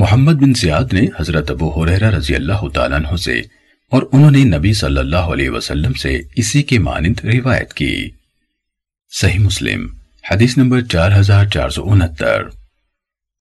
محمد بن زیاد نے حضرت ابو حریرہ رضی اللہ تعالیٰ عنہ سے اور انہوں نے نبی صلی اللہ علیہ وسلم سے اسی کے مانند روایت کی۔ صحیح مسلم، حدیث نمبر چار ہزار چار سو انہتر۔